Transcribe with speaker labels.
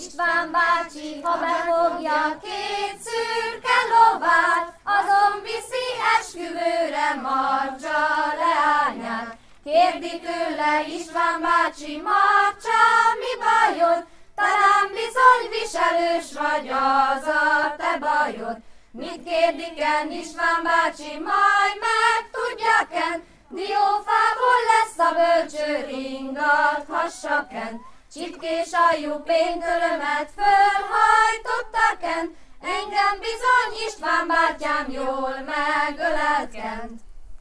Speaker 1: István bácsi, ha befogja két szürke lovát, azon viszi esküvőre marcsa leányát. Kérdi tőle István bácsi, marcsa, mi bajod? Talán bizony viselős vagy az a te bajod. Mit kérdiken István bácsi, majd meg tudják-en, Diófából lesz a bölcső ringat hassaken, Csitkés ajú pénzölömet fölhajtottaken, Engem bizony István bátyám jól megölelkent.